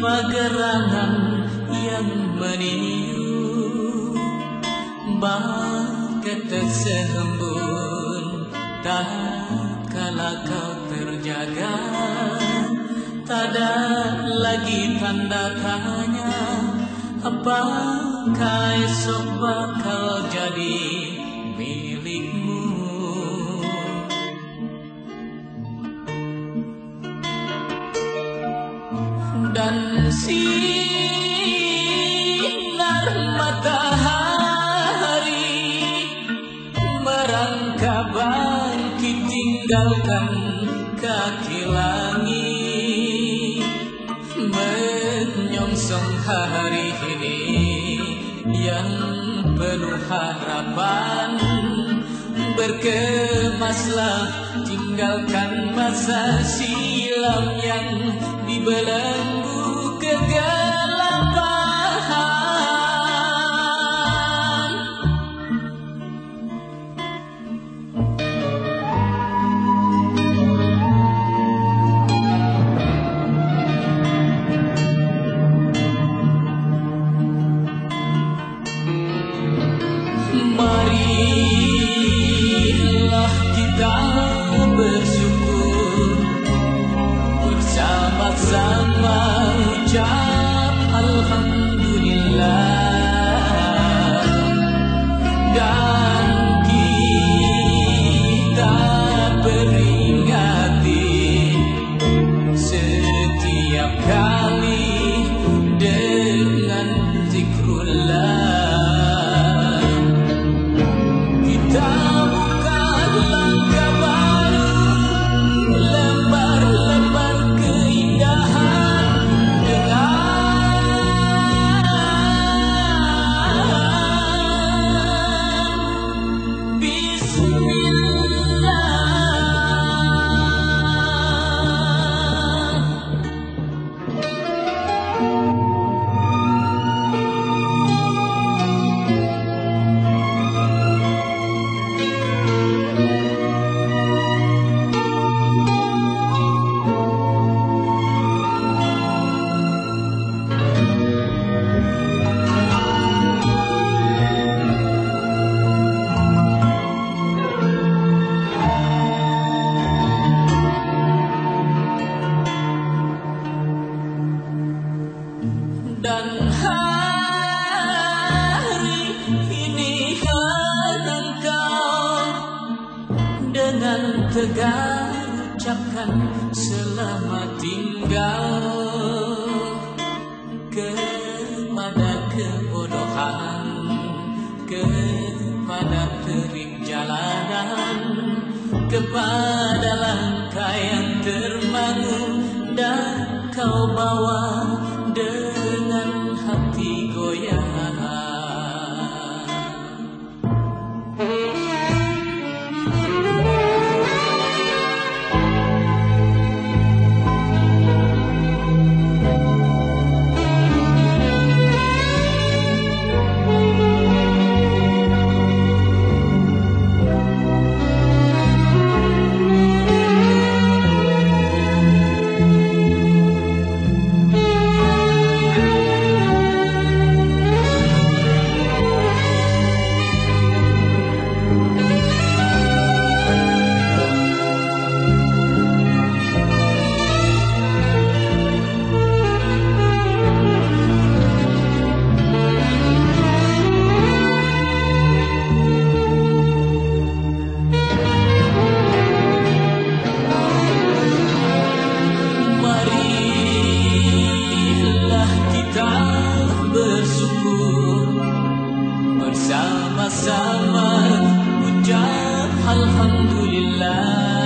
Entah siapa gerangan yang meniru? Bakat tersembun Tak kala kau terjaga Tak ada lagi tanda tanya Apakah esok bakal jadi milikmu? Dan sinar matahari Merangkak bangkit tinggalkan kaki langit. Menyongsong hari ini yang penuh harapan. Berkemaslah tinggalkan masa silam yang dibelenggu kita bersyukur Bersama-sama ucap Alhamdulillah. Dan kita peringati Setiap kali tegar ucapkan selamat tinggal. Kepada kebodohan kepada terik jalanan kepada langkah yang termangu dan kau bawa Sama-sama ucap Alhamdulillah.